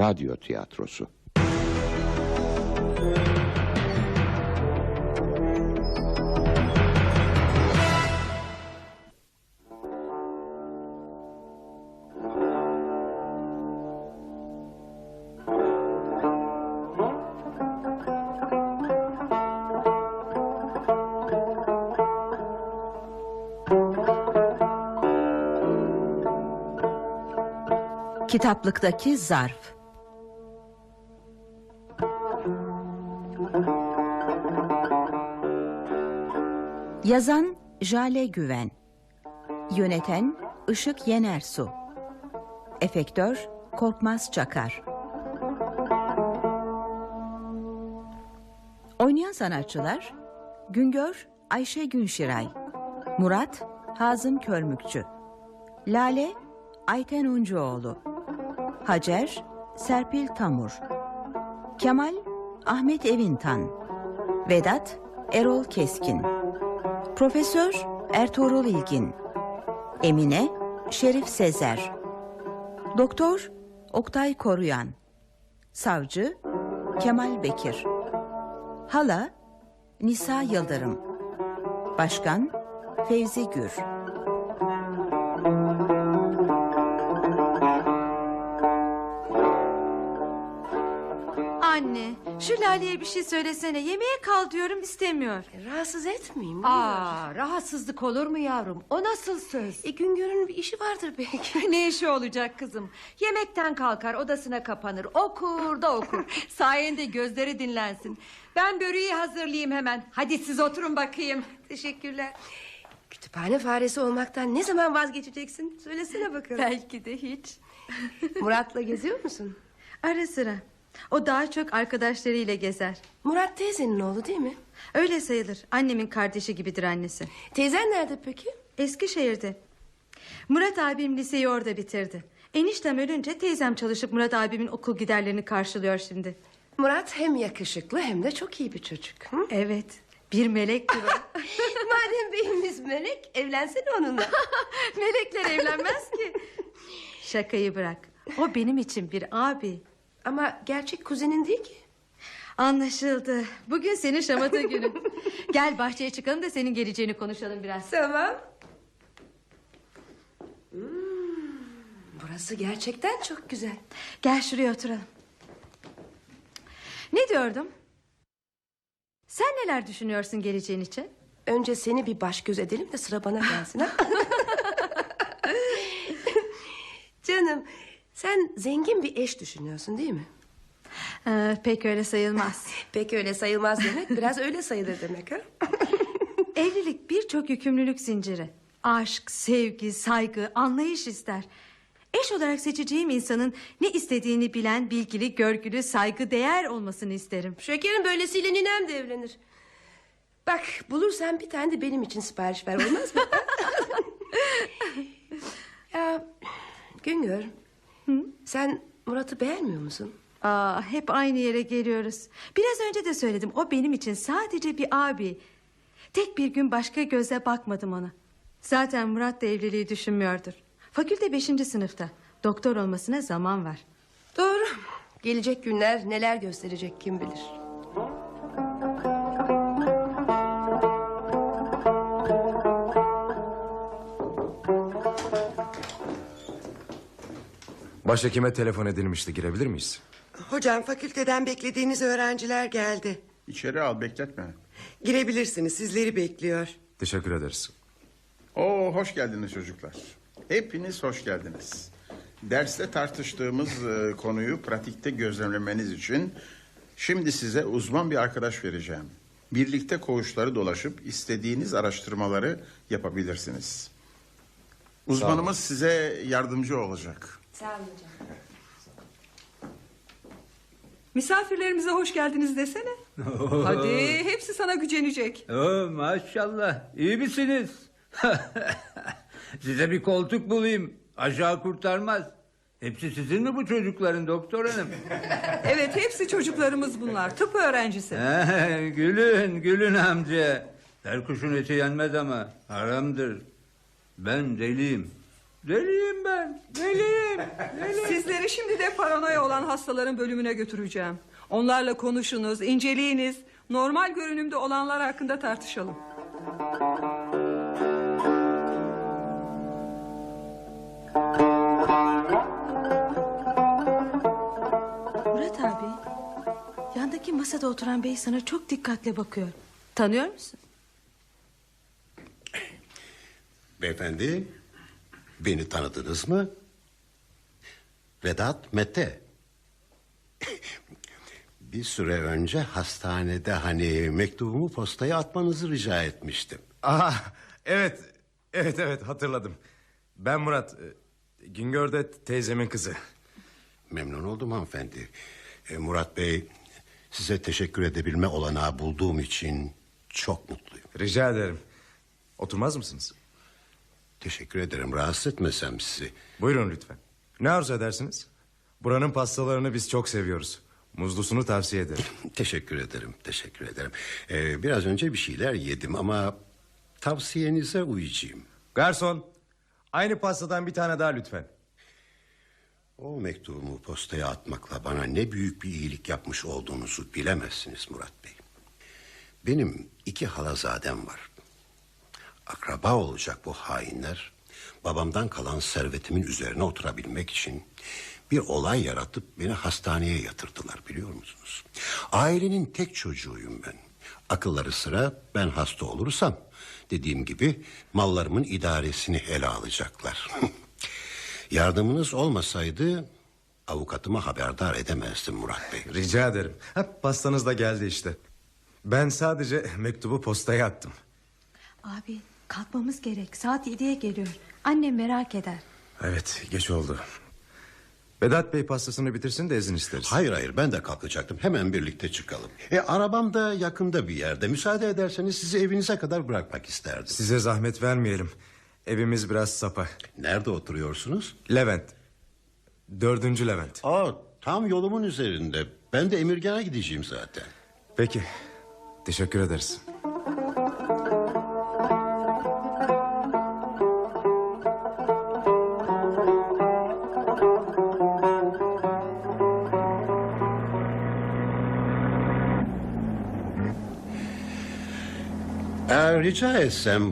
radyo tiyatrosu. Kitaplıktaki zarf. Yazan Jale Güven. Yöneten Işık Yenersu. Efektör Korkmaz Çakar. Oynayan sanatçılar Güngör Ayşe Günşiray, Murat Hazım Körmükçü, Lale Ayten Uncuoğlu, Hacer Serpil Tamur, Kemal Ahmet Evintan, Vedat Erol Keskin, Profesör Ertuğrul İlgin, Emine Şerif Sezer, Doktor Oktay Koruyan, Savcı Kemal Bekir, Hala Nisa Yıldırım, Başkan Fevzi Gür. Lale'ye bir şey söylesene. Yemeğe kal diyorum istemiyor. Rahatsız etmeyeyim. Aa, rahatsızlık olur mu yavrum? O nasıl söz? E, Güngör'ün bir işi vardır belki. ne işi olacak kızım? Yemekten kalkar, odasına kapanır. Okur da okur. Sayende gözleri dinlensin. Ben böreği hazırlayayım hemen. Hadi siz oturun bakayım. Teşekkürler. Kütüphane faresi olmaktan ne zaman vazgeçeceksin? Söylesene bakalım. Belki de hiç. Murat'la geziyor musun? Ara sıra. O daha çok arkadaşlarıyla gezer. Murat teyzenin oğlu değil mi? Öyle sayılır. Annemin kardeşi gibidir annesi. Teyzen nerede peki? Eskişehir'de. Murat abim liseyi orada bitirdi. Eniştem ölünce teyzem çalışıp Murat abimin okul giderlerini karşılıyor şimdi. Murat hem yakışıklı hem de çok iyi bir çocuk. Hı? Evet. Bir melektir o. Madem beyimiz melek evlensene onunla. Melekler evlenmez ki. Şakayı bırak. O benim için bir abi. Ama gerçek kuzenin değil ki. Anlaşıldı. Bugün senin şamata günün. Gel bahçeye çıkalım da senin geleceğini konuşalım biraz. Tamam. Hmm, burası gerçekten çok güzel. Gel şuraya oturalım. Ne diyordum? Sen neler düşünüyorsun geleceğin için? Önce seni bir baş göz edelim de sıra bana gelsin. ha? Canım sen zengin bir eş düşünüyorsun değil mi? Ee, pek öyle sayılmaz. Pek öyle sayılmaz demek biraz öyle sayılır demek ha? Evlilik birçok yükümlülük zinciri. Aşk, sevgi, saygı, anlayış ister. Eş olarak seçeceğim insanın ne istediğini bilen, bilgili, görgülü, saygı değer olmasını isterim. Şekerim böylesiyle ninem de evlenir. Bak bulursan bir tane de benim için sipariş ver olmaz mı? ya Güngör sen Murat'ı beğenmiyor musun? Aa, hep aynı yere geliyoruz. Biraz önce de söyledim. O benim için sadece bir abi. Tek bir gün başka göze bakmadım ona. Zaten Murat da evliliği düşünmüyordur. Fakülte beşinci sınıfta. Doktor olmasına zaman var. Doğru. Gelecek günler neler gösterecek kim bilir. Başhekime telefon edilmişti girebilir miyiz? Hocam fakülteden beklediğiniz öğrenciler geldi. İçeri al bekletme. Girebilirsiniz sizleri bekliyor. Teşekkür ederiz. Oo hoş geldiniz çocuklar. Hepiniz hoş geldiniz. Derste tartıştığımız e, konuyu pratikte gözlemlemeniz için şimdi size uzman bir arkadaş vereceğim. Birlikte koğuşları dolaşıp istediğiniz araştırmaları yapabilirsiniz. Uzmanımız size yardımcı olacak. Misafirlerimize hoş geldiniz desene. Hadi hepsi sana gücenecek. Oo, maşallah iyi misiniz? Size bir koltuk bulayım. Aşağı kurtarmaz. Hepsi sizin mi bu çocukların doktor hanım? Evet hepsi çocuklarımız bunlar. Tıp öğrencisi. He, gülün gülün amca. Her kuşun eti yenmez ama haramdır. Ben deliyim. Deliyim ben. Deliyim. deliyim. Sizleri şimdi de paranoya olan hastaların bölümüne götüreceğim. Onlarla konuşunuz, inceleyiniz. Normal görünümde olanlar hakkında tartışalım. Murat abi. Yandaki masada oturan bey sana çok dikkatle bakıyor. Tanıyor musun? Beyefendi, beni tanıdınız mı? Vedat Mete. Bir süre önce hastanede hani mektubumu postaya atmanızı rica etmiştim. Aha evet evet evet hatırladım. Ben Murat. e, Güngör de teyzemin kızı. Memnun oldum hanımefendi. E, Murat Bey, size teşekkür edebilme olanağı bulduğum için çok mutluyum. Rica ederim. Oturmaz mısınız? Teşekkür ederim, rahatsız etmesem sizi. Buyurun lütfen. Ne arzu edersiniz? Buranın pastalarını biz çok seviyoruz. Muzlusunu tavsiye ederim. Teşekkür ederim, teşekkür ederim. Ee, biraz önce bir şeyler yedim ama tavsiyenize uyacağım. Garson, aynı pastadan bir tane daha lütfen. O mektubumu postaya atmakla bana ne büyük bir iyilik yapmış olduğunuzu bilemezsiniz Murat Bey. Benim iki halazadem var. Akraba olacak bu hainler... ...babamdan kalan servetimin üzerine oturabilmek için... ...bir olay yaratıp beni hastaneye yatırdılar biliyor musunuz? Ailenin tek çocuğuyum ben. Akılları sıra ben hasta olursam... ...dediğim gibi mallarımın idaresini ele alacaklar. Yardımınız olmasaydı avukatıma haberdar edemezdim Murat Bey. Rica ederim. Ha, pastanız da geldi işte. Ben sadece mektubu postaya attım. Abi kalkmamız gerek. Saat 7'ye geliyor. Annem merak eder. Evet geç oldu. Vedat Bey pastasını bitirsin de izin isteriz. Hayır hayır ben de kalkacaktım. Hemen birlikte çıkalım. E, arabam da yakında bir yerde. Müsaade ederseniz sizi evinize kadar bırakmak isterdim. Size zahmet vermeyelim. Evimiz biraz sapa. Nerede oturuyorsunuz? Levent. Dördüncü Levent. Aa, tam yolumun üzerinde. Ben de Emirgan'a gideceğim zaten. Peki. Teşekkür ederiz. Rica etsem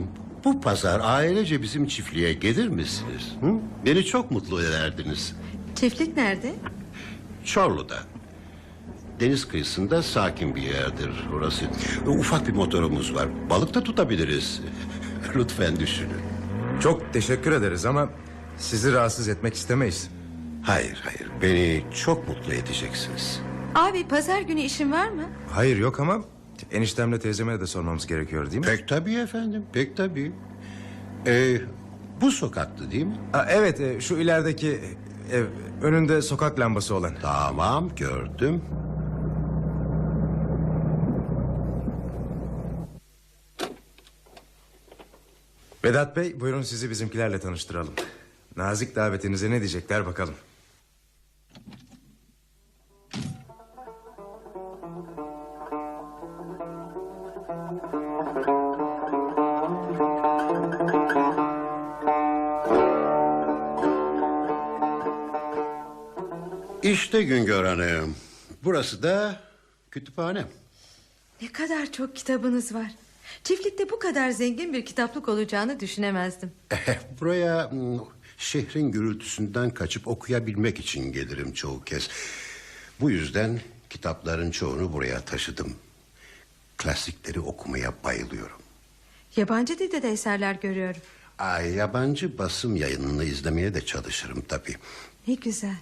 bu pazar ailece bizim çiftliğe gelir misiniz? Hı? Beni çok mutlu ederdiniz. Çiftlik nerede? Çorlu'da. Deniz kıyısında sakin bir yerdir orası. Ufak bir motorumuz var. Balık da tutabiliriz. Lütfen düşünün. Çok teşekkür ederiz ama sizi rahatsız etmek istemeyiz. Hayır hayır beni çok mutlu edeceksiniz. Abi pazar günü işin var mı? Hayır yok ama eniştemle teyzeme de sormamız gerekiyor değil mi? Pek tabii efendim pek tabii. Ee, bu sokaktı değil mi? Aa, evet e, şu ilerideki ev önünde sokak lambası olan. Tamam gördüm. Vedat Bey buyurun sizi bizimkilerle tanıştıralım. Nazik davetinize ne diyecekler bakalım. İşte Güngör Hanım. Burası da kütüphane. Ne kadar çok kitabınız var. Çiftlikte bu kadar zengin bir kitaplık olacağını düşünemezdim. Buraya mm, şehrin gürültüsünden kaçıp okuyabilmek için gelirim çoğu kez. Bu yüzden kitapların çoğunu buraya taşıdım. Klasikleri okumaya bayılıyorum. Yabancı dilde de eserler görüyorum. Ay, yabancı basım yayınını izlemeye de çalışırım tabii. Ne güzel.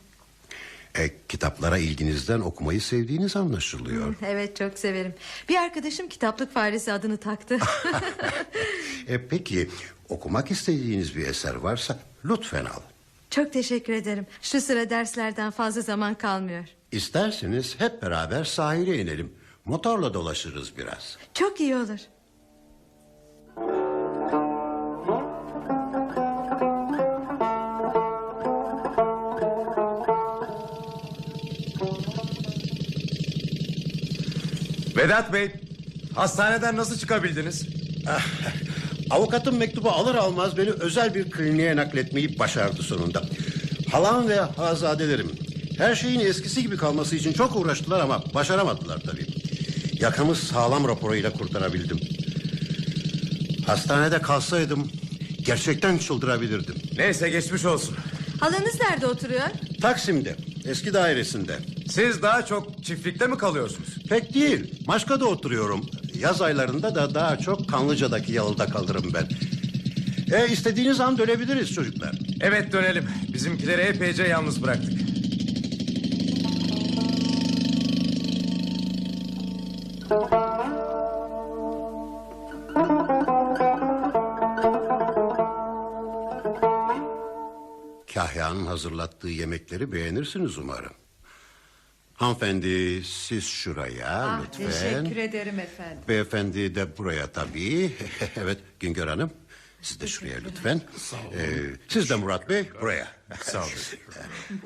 E, kitaplara ilginizden okumayı sevdiğiniz anlaşılıyor. Evet çok severim. Bir arkadaşım kitaplık faresi adını taktı. e, peki okumak istediğiniz bir eser varsa lütfen al. çok teşekkür ederim. Şu sıra derslerden fazla zaman kalmıyor. İsterseniz hep beraber sahile inelim. Motorla dolaşırız biraz. Çok iyi olur. Vedat Bey hastaneden nasıl çıkabildiniz? Avukatım mektubu alır almaz beni özel bir kliniğe nakletmeyi başardı sonunda. Halam ve hazadelerim her şeyin eskisi gibi kalması için çok uğraştılar ama başaramadılar tabii. Yakamız sağlam raporuyla kurtarabildim. Hastanede kalsaydım gerçekten çıldırabilirdim. Neyse geçmiş olsun. Halanız nerede oturuyor? Taksim'de, eski dairesinde. Siz daha çok çiftlikte mi kalıyorsunuz? Pek değil. Maşka'da oturuyorum. Yaz aylarında da daha çok Kanlıca'daki yalıda kalırım ben. E istediğiniz an dönebiliriz çocuklar. Evet dönelim. Bizimkileri epeyce yalnız bıraktık. Kahya'nın hazırlattığı yemekleri beğenirsiniz umarım. Hanımefendi siz şuraya lütfen. ederim efendim. Beyefendi de buraya tabii. evet Güngör Hanım. Siz de şuraya lütfen. Ee, siz de Murat Bey buraya. Sağ olun.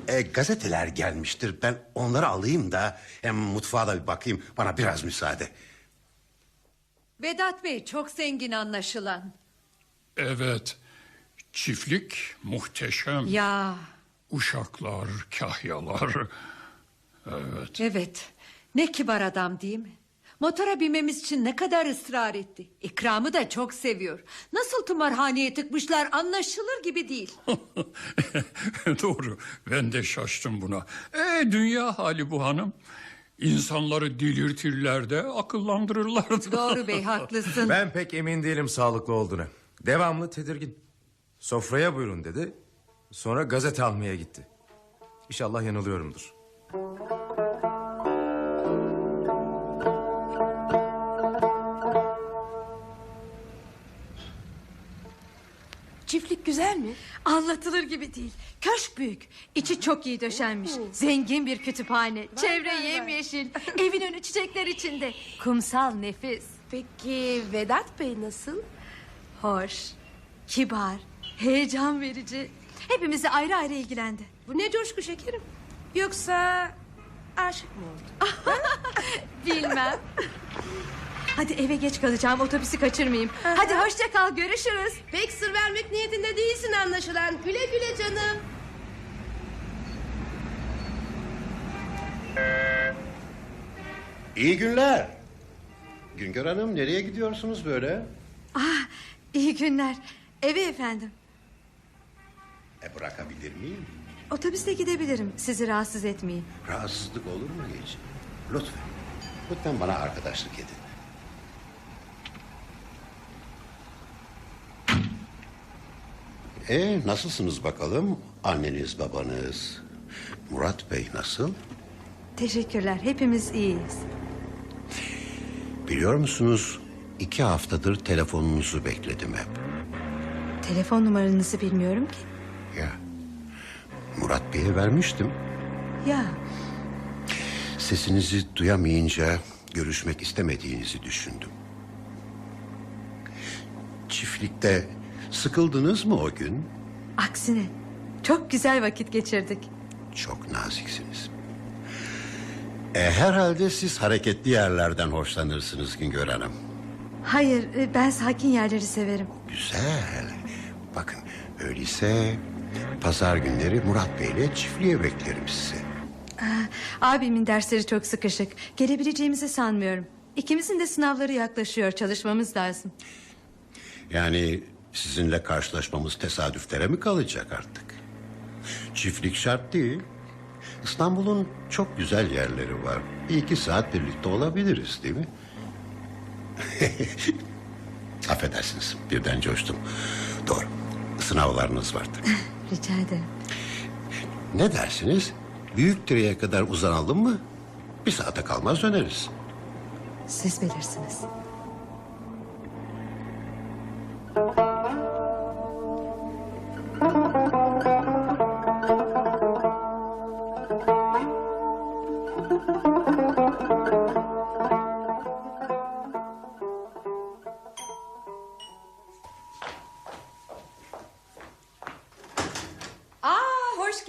Ee, gazeteler gelmiştir. Ben onları alayım da hem mutfağa da bir bakayım. Bana biraz müsaade. Vedat Bey çok zengin anlaşılan. Evet. Çiftlik muhteşem. Ya Uşaklar, kahyalar. Evet. evet. Ne kibar adam değil mi? Motora binmemiz için ne kadar ısrar etti. İkramı da çok seviyor. Nasıl tımarhaneye tıkmışlar anlaşılır gibi değil. Doğru. Ben de şaştım buna. E dünya hali bu hanım. İnsanları delirtirler de akıllandırırlar da. Doğru bey haklısın. Ben pek emin değilim sağlıklı olduğuna. Devamlı tedirgin. Sofraya buyurun dedi. Sonra gazete almaya gitti. İnşallah yanılıyorumdur. Çiftlik güzel mi? Anlatılır gibi değil. Köşk büyük. İçi çok iyi döşenmiş. Zengin bir kütüphane. Çevre yemyeşil. Evin önü çiçekler içinde. Kumsal nefis. Peki Vedat Bey nasıl? Hoş. Kibar. Heyecan verici. Hepimizi ayrı ayrı ilgilendi. Bu ne coşku şekerim? Yoksa aşık mı oldu? Bilmem. Hadi eve geç kalacağım. Otobüsü kaçırmayayım. Hadi hoşça kal. Görüşürüz. Pek sır vermek niyetinde değilsin anlaşılan. Güle güle canım. İyi günler. Güngör Hanım nereye gidiyorsunuz böyle? Ah, iyi günler. Eve efendim. E bırakabilir miyim? Otobüste gidebilirim. Sizi rahatsız etmeyeyim. Rahatsızlık olur mu hiç? Lütfen. Lütfen bana arkadaşlık edin. E nasılsınız bakalım? Anneniz babanız. Murat Bey nasıl? Teşekkürler. Hepimiz iyiyiz. Biliyor musunuz? iki haftadır telefonunuzu bekledim hep. Telefon numaranızı bilmiyorum ki. Ya. Murat Bey'e vermiştim. Ya Sesinizi duyamayınca görüşmek istemediğinizi düşündüm. Çiftlikte sıkıldınız mı o gün? aksine çok güzel vakit geçirdik. Çok naziksiniz. E, herhalde siz hareketli yerlerden hoşlanırsınız Güngör Hanım. Hayır e, ben sakin yerleri severim. Güzel. Bakın öyleyse pazar günleri Murat Bey'le çiftliğe beklerim sizi. Aa, abimin dersleri çok sıkışık. Gelebileceğimizi sanmıyorum. İkimizin de sınavları yaklaşıyor. Çalışmamız lazım. Yani sizinle karşılaşmamız tesadüflere mi kalacak artık? Çiftlik şart değil. İstanbul'un çok güzel yerleri var. Bir iki saat birlikte olabiliriz değil mi? Affedersiniz birden coştum. Doğru sınavlarınız vardı. Rica ederim. ne dersiniz? Büyük direğe kadar uzanalım mı? Bir saate kalmaz döneriz. Siz bilirsiniz.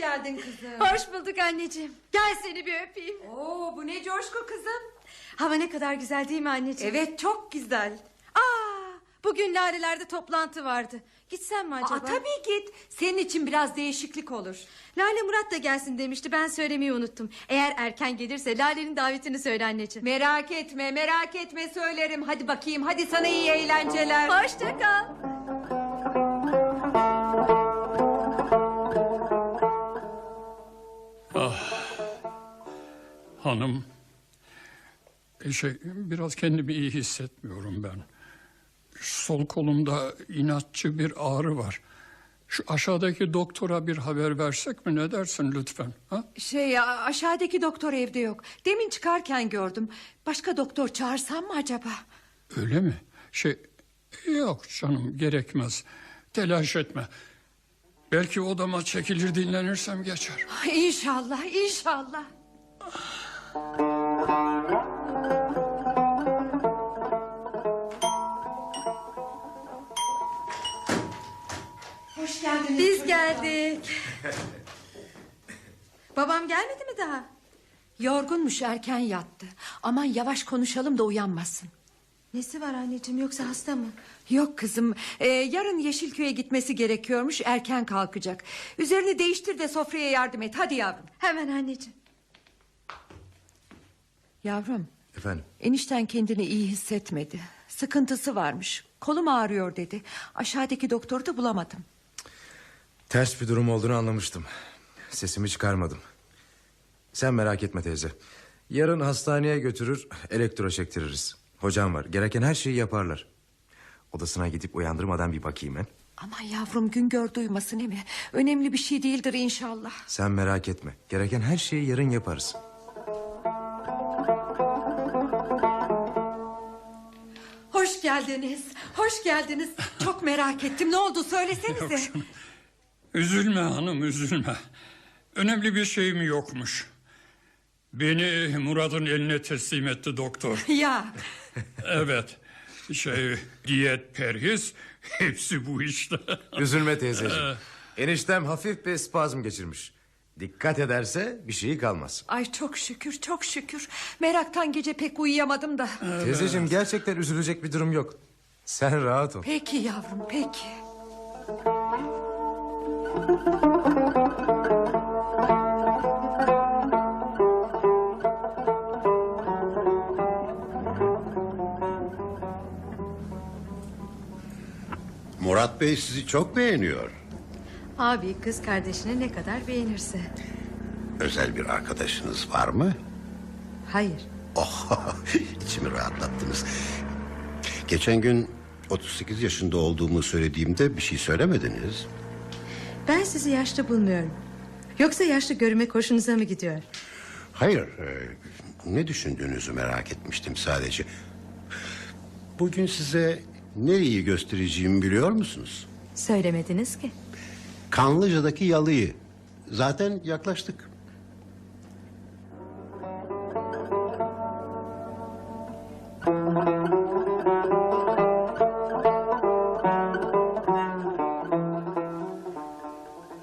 Geldin kızım. Hoş bulduk anneciğim. Gel seni bir öpeyim. Oo bu ne coşku kızım. Hava ne kadar güzel değil mi anneciğim? Evet çok güzel. Aa, Bugün Lale'lerde toplantı vardı. Gitsem mi acaba? Aa, tabii git. Senin için biraz değişiklik olur. Lale Murat da gelsin demişti. Ben söylemeyi unuttum. Eğer erken gelirse Lale'nin davetini söyle anneciğim. Merak etme, merak etme söylerim. Hadi bakayım, hadi sana iyi eğlenceler. Hoşça kal. Hanım, e, şey biraz kendimi iyi hissetmiyorum ben. Şu sol kolumda inatçı bir ağrı var. Şu aşağıdaki doktora bir haber versek mi ne dersin lütfen? Ha? Şey ya, aşağıdaki doktor evde yok. Demin çıkarken gördüm. Başka doktor çağırsam mı acaba? Öyle mi? Şey yok canım gerekmez. Telaş etme. Belki odama çekilir dinlenirsem geçer. İnşallah, inşallah. Hoş geldiniz. Biz geldik. Babam gelmedi mi daha? Yorgunmuş erken yattı. Aman yavaş konuşalım da uyanmasın. Nesi var anneciğim yoksa hasta mı? Yok kızım ee, yarın Yeşilköy'e gitmesi gerekiyormuş erken kalkacak. Üzerini değiştir de sofraya yardım et hadi yavrum. Hemen anneciğim. Yavrum Efendim? enişten kendini iyi hissetmedi. Sıkıntısı varmış. Kolum ağrıyor dedi. Aşağıdaki doktoru da bulamadım. Ters bir durum olduğunu anlamıştım. Sesimi çıkarmadım. Sen merak etme teyze. Yarın hastaneye götürür elektro çektiririz. Hocam var gereken her şeyi yaparlar. Odasına gidip uyandırmadan bir bakayım ben. Aman yavrum Güngör duymasın mi? Önemli bir şey değildir inşallah. Sen merak etme. Gereken her şeyi yarın yaparız. Geldiniz. Hoş geldiniz. Çok merak ettim. Ne oldu söylesenize. Üzülme hanım üzülme. Önemli bir şey mi yokmuş? Beni Murat'ın eline teslim etti doktor. ya Evet. Şey diyet perhiz hepsi bu işte. Üzülme teyzeciğim. Eniştem hafif bir spazm geçirmiş. Dikkat ederse bir şeyi kalmaz. ay çok şükür çok şükür. Meraktan gece pek uyuyamadım da. Teyzeciğim gerçekten üzülecek bir durum yok. Sen rahat ol. Peki yavrum peki. Murat Bey sizi çok beğeniyor. Abi kız kardeşini ne kadar beğenirse. Özel bir arkadaşınız var mı? Hayır. Oh, içimi rahatlattınız. Geçen gün 38 yaşında olduğumu söylediğimde bir şey söylemediniz. Ben sizi yaşlı bulmuyorum. Yoksa yaşlı görünmek hoşunuza mı gidiyor? Hayır, e, ne düşündüğünüzü merak etmiştim sadece. Bugün size nereyi göstereceğimi biliyor musunuz? Söylemediniz ki. Kanlıca'daki yalıyı. Zaten yaklaştık.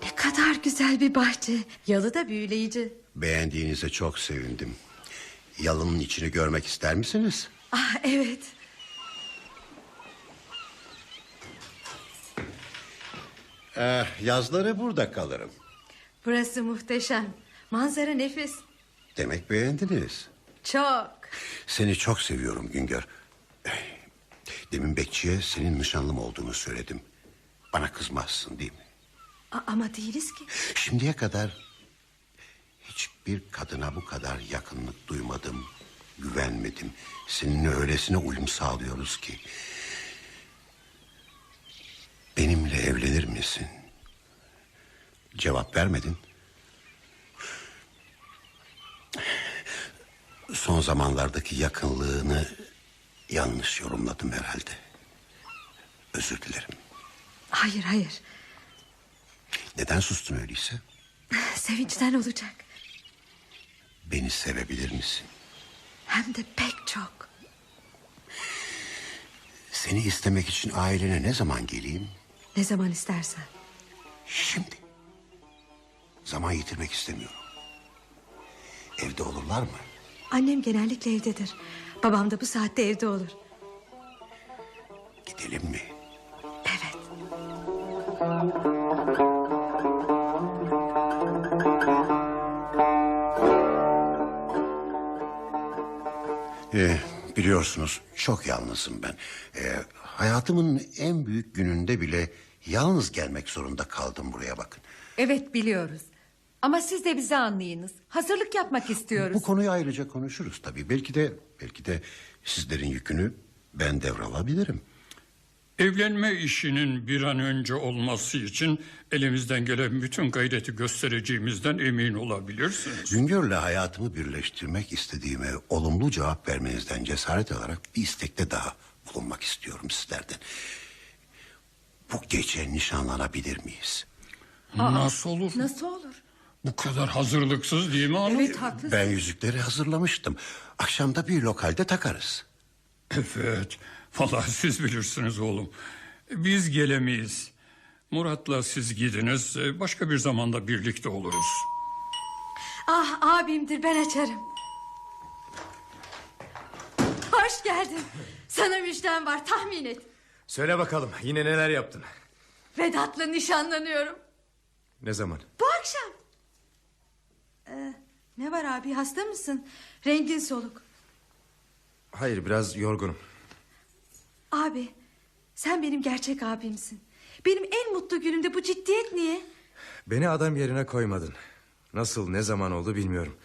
Ne kadar güzel bir bahçe. Yalı da büyüleyici. Beğendiğinize çok sevindim. Yalının içini görmek ister misiniz? Ah evet. Eh, yazları burada kalırım. Burası muhteşem. Manzara nefis. Demek beğendiniz. Çok. Seni çok seviyorum Güngör. Eh, Demin bekçiye senin nişanlım olduğunu söyledim. Bana kızmazsın değil mi? A- ama değiliz ki. Şimdiye kadar hiçbir kadına bu kadar yakınlık duymadım, güvenmedim. Seninle öylesine uyum sağlıyoruz ki. Benimle evlenir misin? Cevap vermedin. Son zamanlardaki yakınlığını yanlış yorumladım herhalde. Özür dilerim. Hayır hayır. Neden sustun öyleyse? Sevinçten olacak. Beni sevebilir misin? Hem de pek çok. Seni istemek için ailene ne zaman geleyim? Ne zaman istersen. Şimdi. Zaman yitirmek istemiyorum. Evde olurlar mı? Annem genellikle evdedir. Babam da bu saatte evde olur. Gidelim mi? Evet. Ee, biliyorsunuz çok yalnızım ben. Ee, hayatımın en büyük gününde bile yalnız gelmek zorunda kaldım buraya bakın. Evet biliyoruz. Ama siz de bizi anlayınız. Hazırlık yapmak istiyoruz. Bu konuyu ayrıca konuşuruz tabii. Belki de belki de sizlerin yükünü ben devralabilirim. Evlenme işinin bir an önce olması için elimizden gelen bütün gayreti göstereceğimizden emin olabilirsiniz. Güngör'le hayatımı birleştirmek istediğime olumlu cevap vermenizden cesaret alarak bir istekte daha bulunmak istiyorum sizlerden. Bu gece nişanlanabilir miyiz? Nasıl olur? Nasıl olur? Bu kadar hazırlıksız değil mi hanım? Evet haklısın. Ben yüzükleri hazırlamıştım. Akşamda bir lokalde takarız. Evet. Vallahi siz bilirsiniz oğlum. Biz gelemeyiz. Murat'la siz gidiniz. Başka bir zamanda birlikte oluruz. Ah abimdir ben açarım. Hoş geldin. Sana müjdem var tahmin et. Söyle bakalım yine neler yaptın? Vedat'la nişanlanıyorum. Ne zaman? Bu akşam. Ee, ne var abi hasta mısın? Rengin soluk. Hayır biraz yorgunum. Abi sen benim gerçek abimsin. Benim en mutlu günümde bu ciddiyet niye? Beni adam yerine koymadın. Nasıl ne zaman oldu bilmiyorum.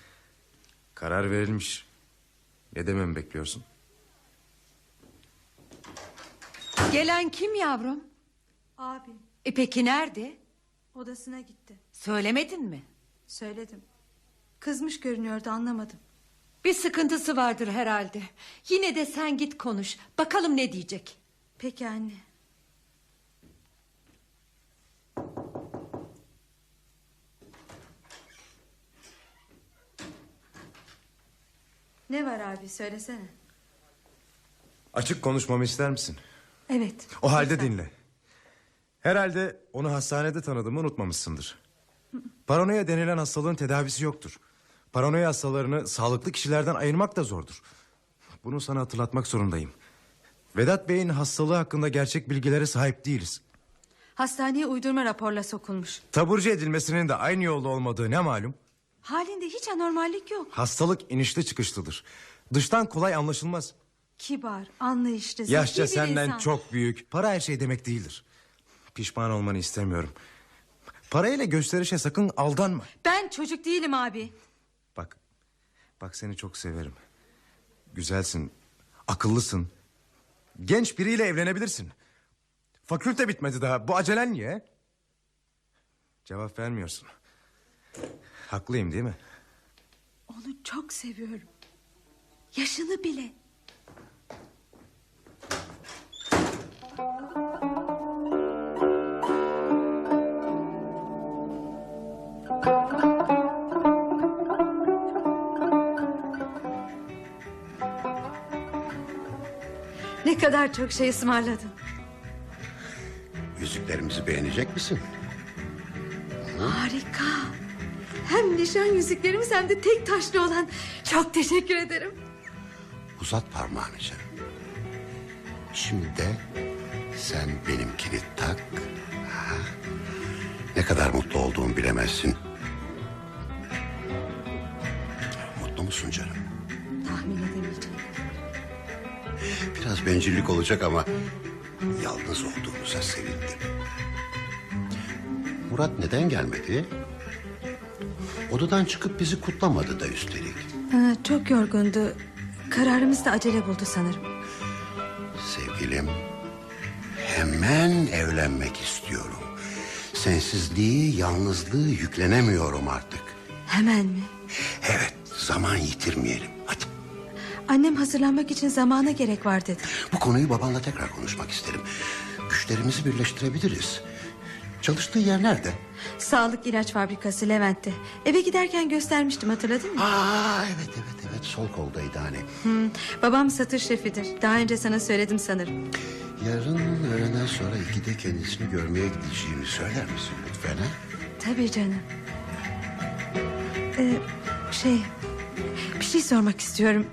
Karar verilmiş. Ne dememi bekliyorsun? Gelen kim yavrum? Abim E peki nerede? odasına gitti. Söylemedin mi? Söyledim. Kızmış görünüyordu anlamadım. Bir sıkıntısı vardır herhalde. Yine de sen git konuş. Bakalım ne diyecek. Peki anne. Ne var abi söylesene. Açık konuşmamı ister misin? Evet. O halde lütfen. dinle. Herhalde onu hastanede tanıdığımı unutmamışsındır. Paranoya denilen hastalığın tedavisi yoktur. Paranoya hastalarını sağlıklı kişilerden ayırmak da zordur. Bunu sana hatırlatmak zorundayım. Vedat Bey'in hastalığı hakkında gerçek bilgilere sahip değiliz. Hastaneye uydurma raporla sokulmuş. Taburcu edilmesinin de aynı yolda olmadığı ne malum? Halinde hiç anormallik yok. Hastalık inişli çıkışlıdır. Dıştan kolay anlaşılmaz. Kibar, anlayışlı, zeki Yaşça bir senden insan. çok büyük. Para her şey demek değildir. Pişman olmanı istemiyorum. Parayla gösterişe sakın aldanma. Ben çocuk değilim abi. Bak. Bak seni çok severim. Güzelsin. Akıllısın. Genç biriyle evlenebilirsin. Fakülte bitmedi daha. Bu acelen niye? Cevap vermiyorsun. Haklıyım değil mi? Onu çok seviyorum. Yaşını bile. Ne kadar çok şey ısmarladın. Yüzüklerimizi beğenecek misin? Harika. Hem nişan yüzüklerimiz hem de tek taşlı olan. Çok teşekkür ederim. Uzat parmağını canım. Şimdi de sen benimkini tak. Ha. Ne kadar mutlu olduğumu bilemezsin. Mutlu musun canım? Tahmin edemeyeceğim. Biraz bencillik olacak ama yalnız olduğumuza sevindim. Murat neden gelmedi? Odadan çıkıp bizi kutlamadı da üstelik. Ha, çok yorgundu. Kararımız da acele buldu sanırım. Sevgilim, hemen evlenmek istiyorum. Sensizliği, yalnızlığı yüklenemiyorum artık. Hemen mi? Evet, zaman yitirmeyelim. Hadi. Annem hazırlanmak için zamana gerek var dedi. Bu konuyu babanla tekrar konuşmak isterim. Güçlerimizi birleştirebiliriz. Çalıştığı yer nerede? Sağlık ilaç fabrikası Levent'te. Eve giderken göstermiştim hatırladın mı? Aa evet evet evet sol koldaydı hani. Hmm, babam satış şefidir. Daha önce sana söyledim sanırım. Yarın öğleden sonra ikide kendisini görmeye gideceğimi söyler misin lütfen ha? Tabii canım. Ee, şey... Bir şey sormak istiyorum.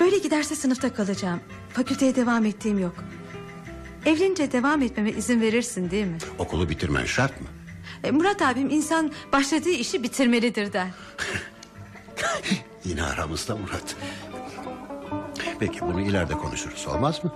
Böyle giderse sınıfta kalacağım. Fakülteye devam ettiğim yok. Evlenince devam etmeme izin verirsin değil mi? Okulu bitirmen şart mı? E, Murat abim insan başladığı işi bitirmelidir der. Yine aramızda Murat. Peki bunu ileride konuşuruz olmaz mı?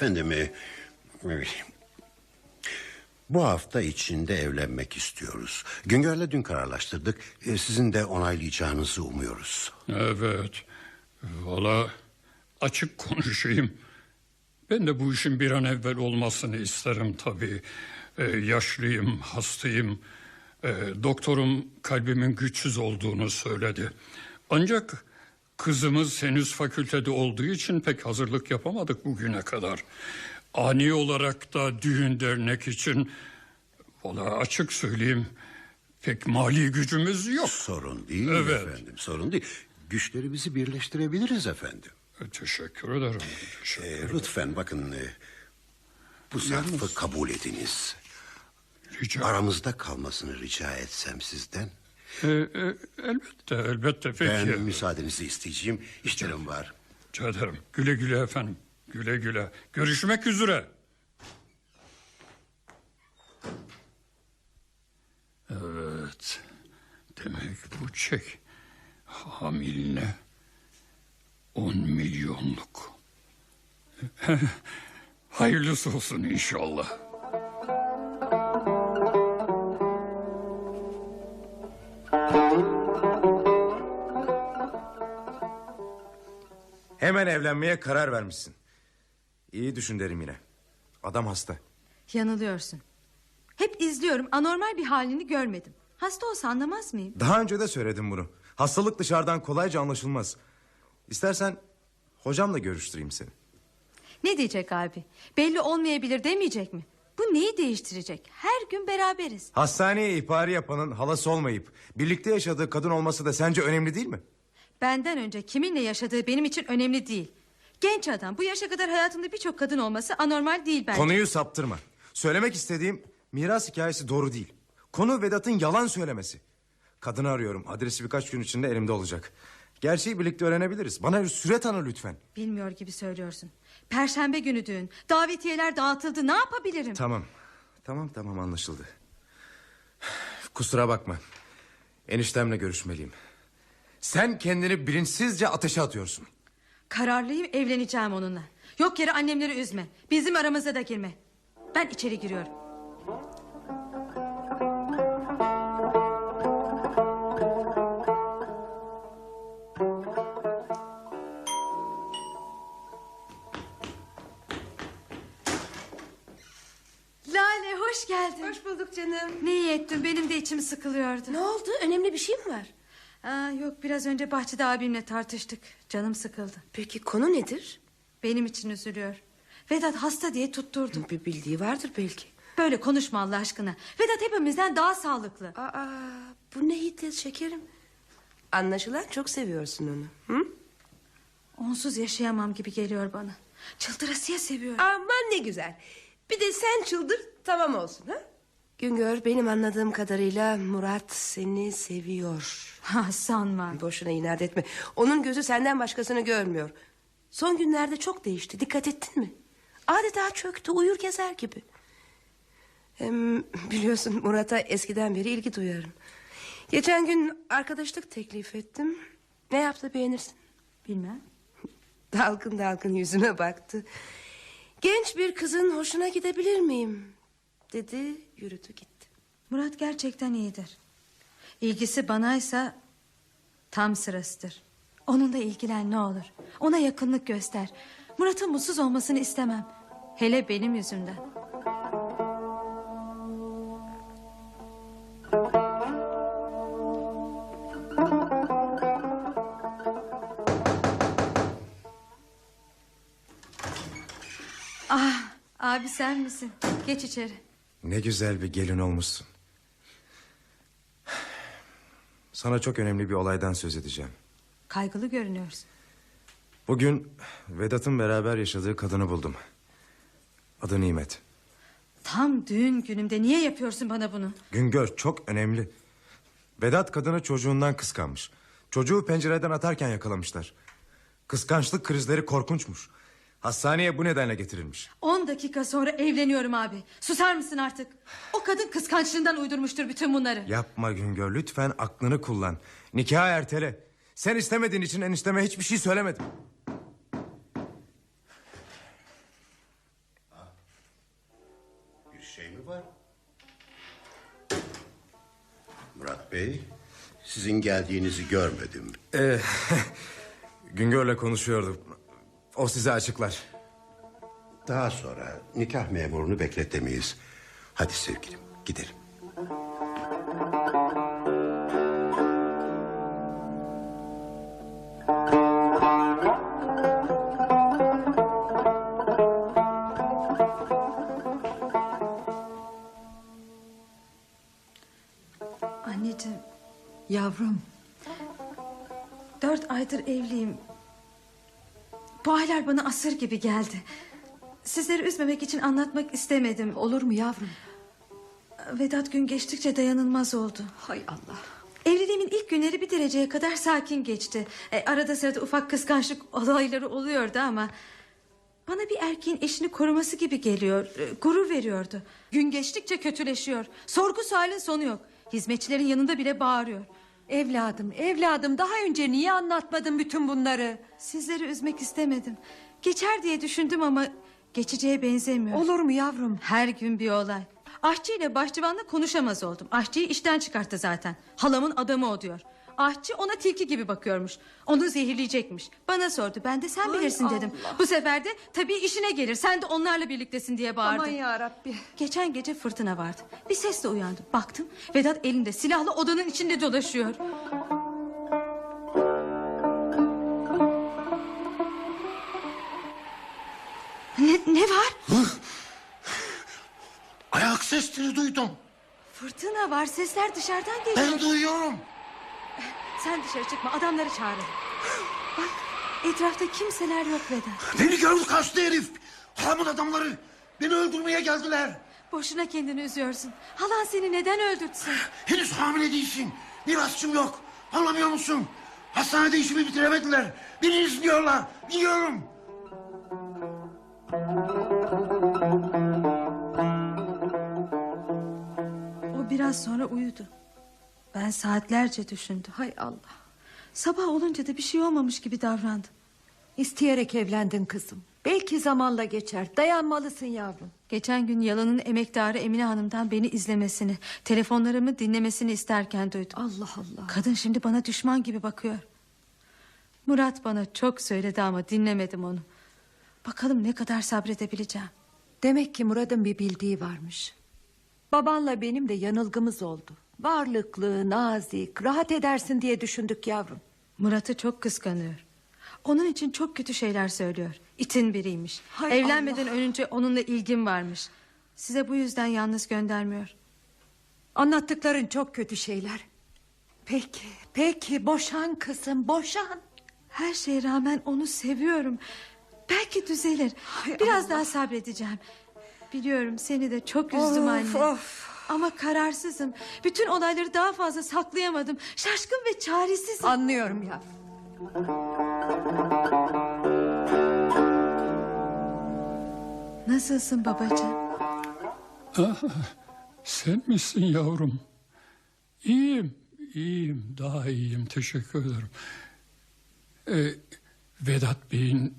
Efendim, e, e, bu hafta içinde evlenmek istiyoruz. Güngör'le dün kararlaştırdık. E, Sizin de onaylayacağınızı umuyoruz. Evet. Valla açık konuşayım. Ben de bu işin bir an evvel olmasını isterim tabii. Ee, yaşlıyım, hastayım. Ee, doktorum kalbimin güçsüz olduğunu söyledi. Ancak kızımız henüz fakültede olduğu için pek hazırlık yapamadık bugüne kadar. Ani olarak da düğün dernek için... Valla açık söyleyeyim pek mali gücümüz yok. Sorun değil Evet. efendim, sorun değil. Güçlerimizi birleştirebiliriz efendim. E, Teşekkür ederim. Teşekkür E, lütfen bakın, e, bu zarfı kabul ediniz. Rica Aramızda kalmasını rica etsem sizden. E, e, elbette, elbette. Peki. Ben müsaadenizi isteyeceğim. İşlerim var. Rica ederim. Güle güle efendim. Güle güle. Görüşmek üzere. Evet. Demek bu çek hamiline on milyonluk. Hayırlısı olsun inşallah. Hemen evlenmeye karar vermişsin. İyi düşün derim yine. Adam hasta. Yanılıyorsun. Hep izliyorum anormal bir halini görmedim. Hasta olsa anlamaz mıyım? Daha önce de söyledim bunu. Hastalık dışarıdan kolayca anlaşılmaz. İstersen hocamla görüştüreyim seni. Ne diyecek abi? Belli olmayabilir demeyecek mi? Bu neyi değiştirecek? Her gün beraberiz. Hastaneye ihbarı yapanın halası olmayıp... ...birlikte yaşadığı kadın olması da sence önemli değil mi? Benden önce kiminle yaşadığı benim için önemli değil. Genç adam bu yaşa kadar hayatında birçok kadın olması anormal değil bence. Konuyu saptırma. Söylemek istediğim miras hikayesi doğru değil. Konu Vedat'ın yalan söylemesi. Kadını arıyorum. Adresi birkaç gün içinde elimde olacak. Gerçeği birlikte öğrenebiliriz. Bana süre tanı lütfen. Bilmiyor gibi söylüyorsun. Perşembe günü düğün. Davetiyeler dağıtıldı. Ne yapabilirim? Tamam. Tamam tamam anlaşıldı. Kusura bakma. Eniştemle görüşmeliyim. Sen kendini bilinçsizce ateşe atıyorsun. Kararlıyım evleneceğim onunla. Yok yere annemleri üzme. Bizim aramıza da girme. Ben içeri giriyorum. Canım. Ne iyi ettin benim de içim sıkılıyordu. Ne oldu? Önemli bir şey mi var? Aa, yok biraz önce bahçede abimle tartıştık. Canım sıkıldı. Peki konu nedir? Benim için üzülüyor. Vedat hasta diye tutturdu. Bir bildiği vardır belki. Böyle konuşma Allah aşkına. Vedat hepimizden daha sağlıklı. Aa, bu ne hiddet şekerim. Anlaşılan çok seviyorsun onu. Hı? Onsuz yaşayamam gibi geliyor bana. Çıldırasıya seviyorum. Aman ne güzel. Bir de sen çıldır tamam olsun. Ha? Güngör benim anladığım kadarıyla Murat seni seviyor. Ha sanma. Boşuna inat etme. Onun gözü senden başkasını görmüyor. Son günlerde çok değişti. Dikkat ettin mi? Adeta çöktü. Uyur gezer gibi. Hem biliyorsun Murat'a eskiden beri ilgi duyarım. Geçen gün arkadaşlık teklif ettim. Ne yaptı beğenirsin? Bilmem. Dalgın dalgın yüzüme baktı. Genç bir kızın hoşuna gidebilir miyim? Dedi yürüdü gitti. Murat gerçekten iyidir. İlgisi banaysa tam sırasıdır. Onunla ilgilen ne olur. Ona yakınlık göster. Murat'ın mutsuz olmasını istemem. Hele benim yüzümden. Ah, abi sen misin? Geç içeri. Ne güzel bir gelin olmuşsun. Sana çok önemli bir olaydan söz edeceğim. Kaygılı görünüyorsun. Bugün Vedat'ın beraber yaşadığı kadını buldum. Adı Nimet. Tam düğün günümde niye yapıyorsun bana bunu? Güngör çok önemli. Vedat kadını çocuğundan kıskanmış. Çocuğu pencereden atarken yakalamışlar. Kıskançlık krizleri korkunçmuş. Hastaneye bu nedenle getirilmiş. On dakika sonra evleniyorum abi. Susar mısın artık? O kadın kıskançlığından uydurmuştur bütün bunları. Yapma Güngör lütfen aklını kullan. Nikahı ertele. Sen istemediğin için enişteme hiçbir şey söylemedim. Bir şey mi var? Murat Bey, sizin geldiğinizi görmedim. Ee, Güngör'le konuşuyordum. O size açıklar. Daha sonra nikah memurunu bekletemeyiz. Hadi sevgilim, gidelim. Anneciğim Yavrum dört aydır evliyim. Bu aylar bana asır gibi geldi. Sizleri üzmemek için anlatmak istemedim. olur mu yavrum? Vedat gün geçtikçe dayanılmaz oldu. Hay Allah. Evliliğimin ilk günleri bir dereceye kadar sakin geçti. E, arada sırada ufak kıskançlık olayları oluyordu ama... Bana bir erkeğin eşini koruması gibi geliyor. e, gurur veriyordu. Gün geçtikçe kötüleşiyor. Sorgu sualin sonu yok. Hizmetçilerin yanında bile bağırıyor. Evladım evladım daha önce niye anlatmadın bütün bunları? Sizleri üzmek istemedim. Geçer diye düşündüm ama geçeceğe benzemiyor. Olur mu yavrum? Her gün bir olay. Aşçı ile başçıvanla konuşamaz oldum. Aşçıyı işten çıkarttı zaten. Halamın adamı o diyor. Aşçı ona tilki gibi bakıyormuş. Onu zehirleyecekmiş. Bana sordu. Ben de sen Hay bilirsin dedim. Allah. Bu sefer de tabii işine gelir. Sen de onlarla birliktesin diye bağırdı. Aman ya Rabbi. Geçen gece fırtına vardı. Bir sesle uyandım. Baktım Vedat elinde silahla odanın içinde dolaşıyor. Ne, ne var? Ayak sesleri duydum. Fırtına var. Sesler dışarıdan geliyor. Ben duyuyorum. Sen dışarı çıkma. Adamları çağırın. Bak etrafta kimseler yok Vedat. Beni gördü kaçtı herif. Halamın adamları. Beni öldürmeye geldiler. Boşuna kendini üzüyorsun. Halan seni neden öldürtsün? Henüz hamile değilsin. Mirasçım yok. Anlamıyor musun? Hastanede işimi bitiremediler. Beni izliyorlar. Biliyorum. O biraz sonra uyudu. Ben saatlerce düşündüm. Hay Allah. Sabah olunca da bir şey olmamış gibi davrandım. İsteyerek evlendin kızım. Belki zamanla geçer. Dayanmalısın yavrum. Geçen gün yalanın emektarı Emine Hanım'dan beni izlemesini, telefonlarımı dinlemesini isterken duydum. Allah Allah. Kadın şimdi bana düşman gibi bakıyor. Murat bana çok söyledi ama dinlemedim onu. Bakalım ne kadar sabredebileceğim. Demek ki Murat'ın bir bildiği varmış. Babanla benim de yanılgımız oldu. Varlıklı, nazik, rahat edersin diye düşündük yavrum. Murat'ı çok kıskanıyor. Onun için çok kötü şeyler söylüyor. İtin biriymiş. Hay Evlenmeden önce onunla ilgim varmış. Size bu yüzden yalnız göndermiyor. Anlattıkların çok kötü şeyler. Peki, peki boşan kızım, boşan. Her şeye rağmen onu seviyorum. Belki düzelir. Hay Biraz Allah. daha sabredeceğim. Biliyorum seni de çok üzdüm Of, anne. of. Ama kararsızım. Bütün olayları daha fazla saklayamadım. Şaşkın ve çaresizim. Anlıyorum yavrum. Nasılsın babacığım? Ah, sen misin yavrum? İyiyim, iyiyim, daha iyiyim. Teşekkür ederim. Ee, Vedat Bey'in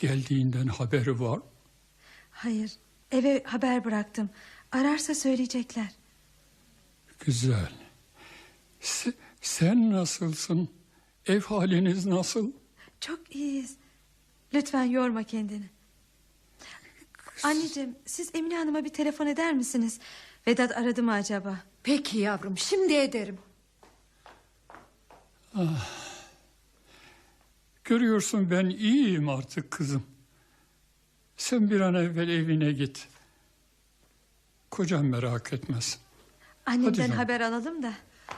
geldiğinden haberi var. Hayır. Eve haber bıraktım. Ararsa söyleyecekler. Güzel. Se- sen nasılsın? Ev haliniz nasıl? Çok iyiyiz. Lütfen yorma kendini. Anneciğim siz Emine Hanım'a bir telefon eder misiniz? Vedat aradı mı acaba? Peki yavrum, şimdi ederim. Görüyorsun ben iyiyim artık kızım. Sen bir an evvel evine git. Kocam merak etmez. Hadi Annemden canım. haber alalım da.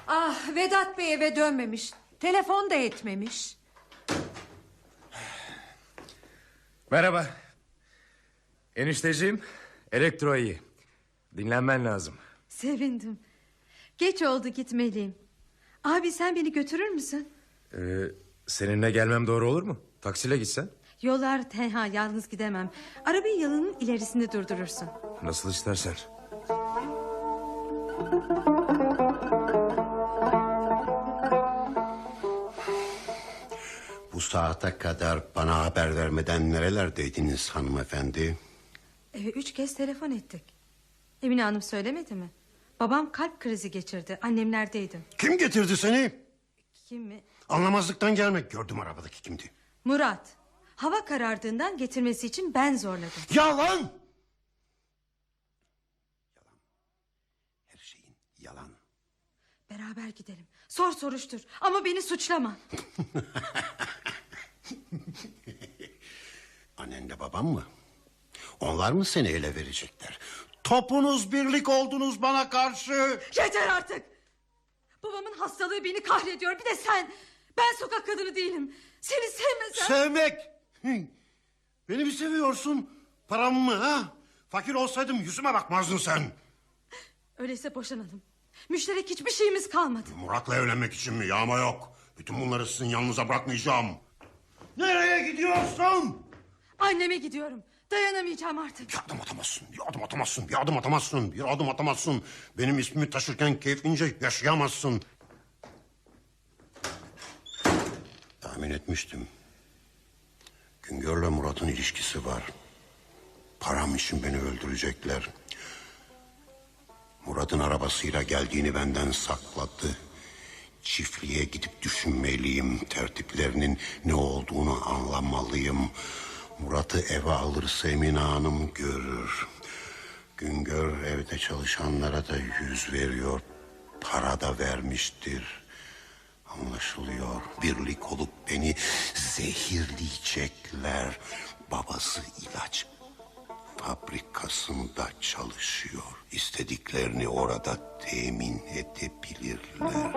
Ah, Vedat Bey eve dönmemiş. Telefon da etmemiş. Merhaba. Enişteciğim, elektro iyi. Dinlenmen lazım. Sevindim. Geç oldu gitmeliyim. Abi sen beni götürür müsün? Ee, seninle gelmem doğru olur mu? Taksiyle gitsen. Yollar tenha yalnız gidemem. Arabayı yalının ilerisinde durdurursun. Nasıl istersen. Bu saate kadar bana haber vermeden nerelerdeydiniz hanımefendi? Eve üç kez telefon ettik. Emine Hanım söylemedi mi? Babam kalp krizi geçirdi. Annemlerdeydim. Kim getirdi seni? Kim mi? Anlamazlıktan gelmek gördüm arabadaki kimdi? Murat. Hava karardığından getirmesi için ben zorladım. Yalan! Yalan. Her şeyin yalan. Beraber gidelim. Sor soruştur. Ama beni suçlama. Annenle babam mı? Onlar mı seni ele verecekler? Topunuz birlik oldunuz bana karşı. Yeter artık. Babamın hastalığı beni kahrediyor. Bir de sen. Ben sokak kadını değilim. Seni sevmesem... Sevmek. Beni mi seviyorsun? Param mı ha? Fakir olsaydım yüzüme bakmazdın sen. Öyleyse boşanalım. Müşterek hiçbir şeyimiz kalmadı. Murat'la evlenmek için mi? Yağma yok. Bütün bunları sizin yanınıza bırakmayacağım. Nereye gidiyorsun? Anneme gidiyorum. Dayanamayacağım artık. Bir adım atamazsın, bir adım atamazsın, bir adım atamazsın, bir adım atamazsın. Benim ismimi taşırken keyfince yaşayamazsın. Tahmin etmiştim. Güngör'le Murat'ın ilişkisi var. Param için beni öldürecekler. Murat'ın arabasıyla geldiğini benden sakladı. Çiftliğe gidip düşünmeliyim. Tertiplerinin ne olduğunu anlamalıyım. Murat'ı eve alırsa Emine Hanım görür. Güngör evde çalışanlara da yüz veriyor. Para da vermiştir. Anlaşılıyor. Birlik olup beni zehirleyecekler. Babası ilaç fabrikasında çalışıyor. İstediklerini orada temin edebilirler.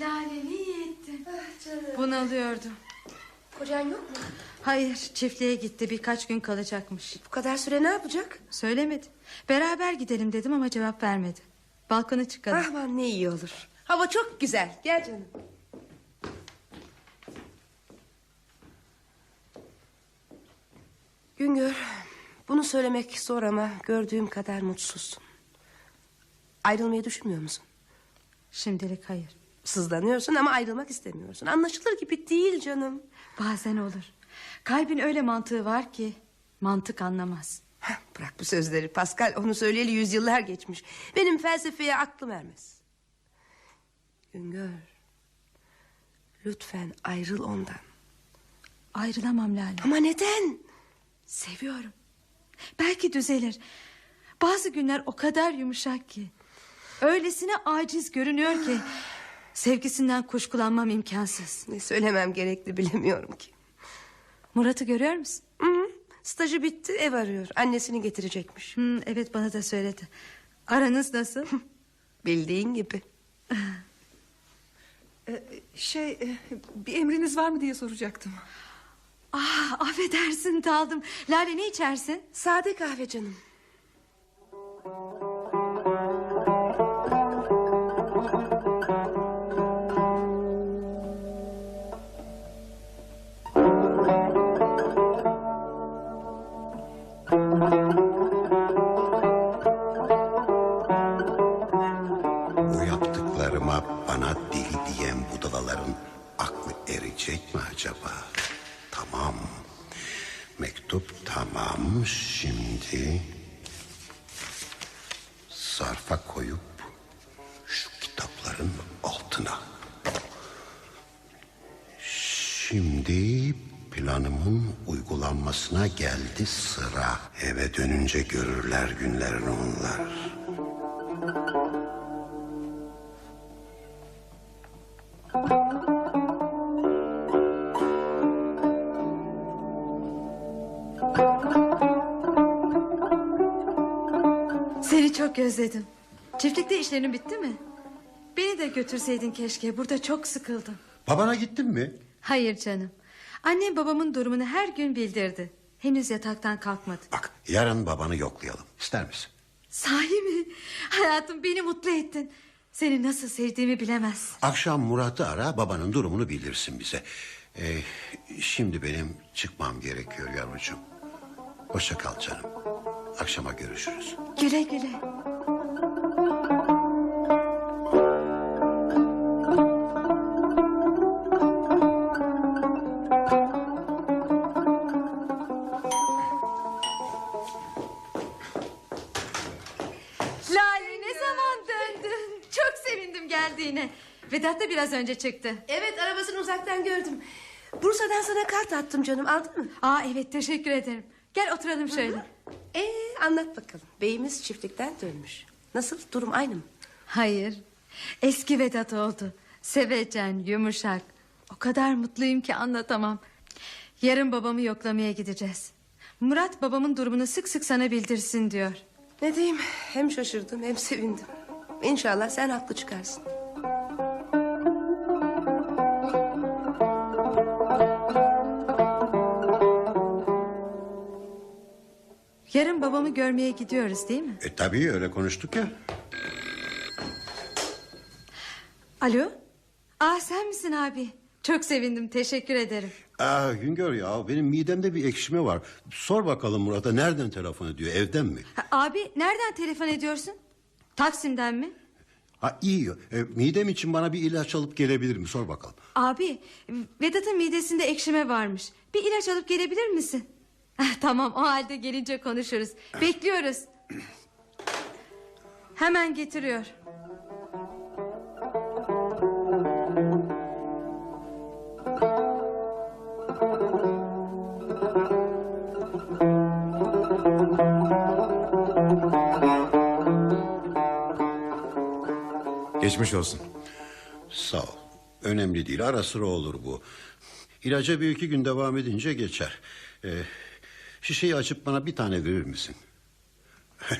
Lale ne iyi ettin. Bunalıyordum. Kocan yok mu? Hayır çiftliğe gitti birkaç gün kalacakmış. Bu kadar süre ne yapacak? Söylemedi. Beraber gidelim dedim ama cevap vermedi. Balkona çıkalım. Aman ne iyi olur. Hava çok güzel. Gel canım. Güngör, bunu söylemek zor ama gördüğüm kadar mutsuzsun. Ayrılmayı düşünmüyor musun? Şimdilik hayır. Sızlanıyorsun ama ayrılmak istemiyorsun. Anlaşılır gibi değil canım. Bazen olur. Kalbin öyle mantığı var ki mantık anlamaz. Heh, bırak bu sözleri Pascal. Onu söyleyeli yüzyıllar geçmiş. Benim felsefeye aklım ermez. Güngör. Lütfen ayrıl ondan. Ayrılamam Lale. Ama neden? Seviyorum. Belki düzelir. Bazı günler o kadar yumuşak ki. Öylesine aciz görünüyor ki. Sevgisinden kuşkulanmam imkansız. Ne söylemem gerekli bilemiyorum ki. Murat'ı görüyor musun? Hı -hı. Stajı bitti ev arıyor. Annesini getirecekmiş. Hı, evet bana da söyledi. Aranız nasıl? Bildiğin gibi. Şey e, bir emriniz var mı diye soracaktım. Ah, affedersin daldım. Lale ne içersin? Sade kahve canım. Dönünce görürler günlerini onlar. Seni çok özledim. Çiftlikte işlerin bitti mi? Beni de götürseydin keşke. Burada çok sıkıldım. Babana gittin mi? Hayır canım. Annem babamın durumunu her gün bildirdi. Henüz yataktan kalkmadı. Bak yarın babanı yoklayalım. İster misin? Sahi mi? Hayatım beni mutlu ettin. Seni nasıl sevdiğimi bilemezsin. Akşam Murat'ı ara babanın durumunu bildirsin bize. Ee, şimdi benim çıkmam gerekiyor yavrucuğum. Hoşça kal canım. Akşama görüşürüz. Güle güle. Geldiğine. Vedat da biraz önce çıktı. Evet arabasını uzaktan gördüm. Bursa'dan sana kart attım canım aldın mı? Aa evet teşekkür ederim. Gel oturalım şöyle. Ee, anlat bakalım. Beyimiz çiftlikten dönmüş. Nasıl durum aynı mı? Hayır. Eski Vedat oldu. Sevecen, yumuşak. O kadar mutluyum ki anlatamam. Yarın babamı yoklamaya gideceğiz. Murat babamın durumunu sık sık sana bildirsin diyor. Ne diyeyim hem şaşırdım hem sevindim. İnşallah sen haklı çıkarsın. Yarın babamı görmeye gidiyoruz değil mi? E tabii öyle konuştuk ya. Alo? Aa sen misin abi? Çok sevindim teşekkür ederim. Aa, Güngör ya benim midemde bir ekşime var. Sor bakalım Murat'a nereden telefon ediyor evden mi? Ha, abi nereden telefon ediyorsun? Taksim'den mi? Ha iyi e, midem için bana bir ilaç alıp gelebilir mi sor bakalım. Abi Vedat'ın midesinde ekşime varmış. Bir ilaç alıp gelebilir misin? Ah, tamam o halde gelince konuşuruz. Bekliyoruz. Hemen getiriyor. Geçmiş olsun. Sağ ol. Önemli değil ara sıra olur bu. İlaca bir iki gün devam edince geçer. Ee, şişeyi açıp bana bir tane verir misin?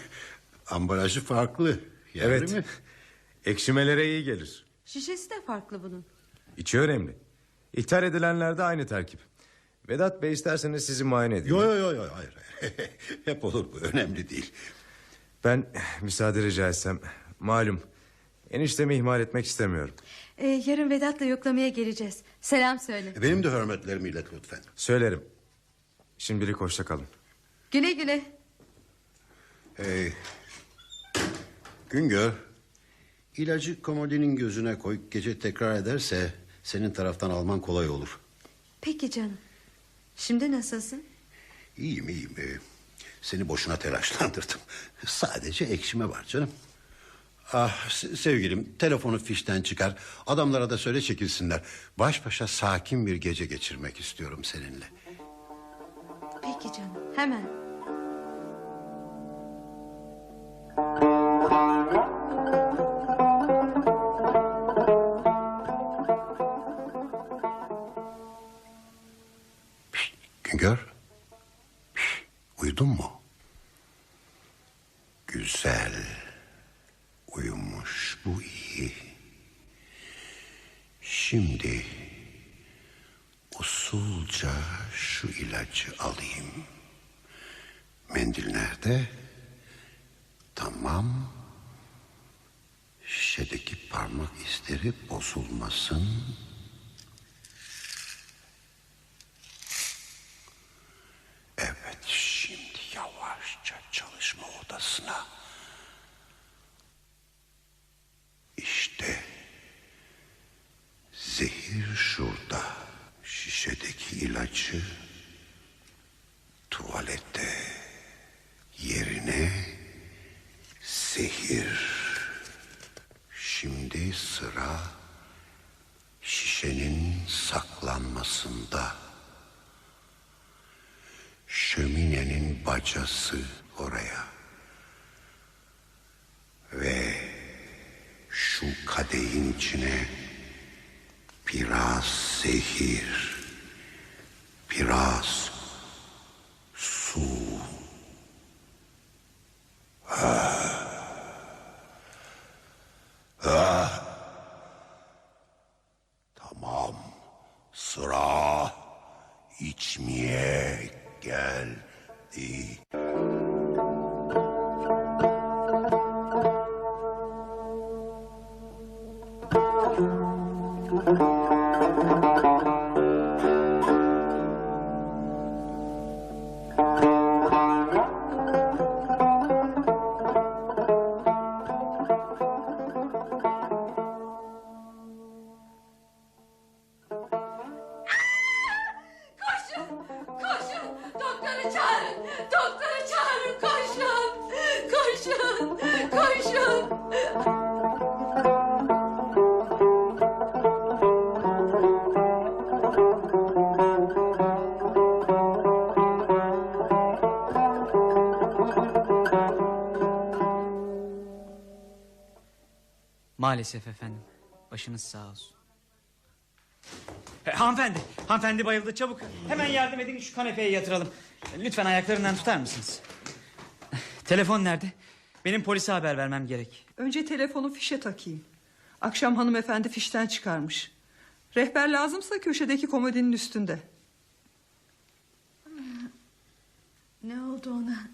Ambalajı farklı. Yer Evet. mi? Ekşimelere iyi gelir. Şişesi de farklı bunun. İçi önemli. İthal edilenler de aynı terkip. Vedat Bey isterseniz sizi muayene edeyim. Yo yo yo yo hayır. hayır. Hep olur bu önemli değil. Ben müsaade rica etsem. Malum eniştemi ihmal etmek istemiyorum. Ee, yarın Vedat'la yoklamaya geleceğiz. Selam söyle. Benim de hürmetlerimi ilet lütfen. Söylerim. Şimdilik hoşça kalın. Güle güle. Hey. Güngör. İlacı komodinin gözüne koy. Gece tekrar ederse senin taraftan alman kolay olur. Peki canım. Şimdi nasılsın? İyiyim iyiyim. Ee, seni boşuna telaşlandırdım. Sadece ekşime var canım. Ah se- sevgilim telefonu fişten çıkar. Adamlara da söyle çekilsinler. Baş başa sakin bir gece geçirmek istiyorum seninle. Peki canım. Hemen. Güngör. Şş, Uyudun mu? Güzel. Uyumuş bu iyi. Şimdi usulca şu ilacı alayım. Mendil nerede? Tamam. Şişedeki parmak izleri bozulmasın. Evet şimdi yavaşça çalışma odasına. İşte zehir şurada. Şişedeki ilacı tuvalette yerine zehir. Şimdi sıra şişenin saklanmasında. Şöminenin bacası oraya. Ve şu kadehin içine biraz zehir, Maalesef efendim. Başınız sağ olsun. E, hanımefendi, hanımefendi bayıldı çabuk. Hemen yardım edin şu kanepeye yatıralım. Lütfen ayaklarından tutar mısınız? Telefon nerede? Benim polise haber vermem gerek. Önce telefonu fişe takayım. Akşam hanımefendi fişten çıkarmış. Rehber lazımsa köşedeki komodinin üstünde. Ne oldu ona?